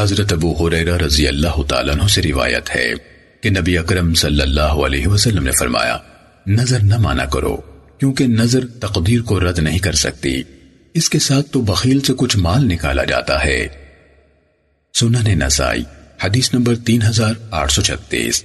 حضرت ابو حریرہ رضی اللہ تعالیٰ عنہ سے روایت ہے کہ نبی اکرم صلی اللہ علیہ وسلم نے فرمایا، نظر نہ مانا کرو، کیونکہ نظر تقدیر کو رد نہیں کر سکتی۔ اس کے ساتھ تو بخیل سے کچھ مال نکالا جاتا ہے۔ سنن نسائی، حدیث نمبر تین ہزار آٹھ سو چھتیس۔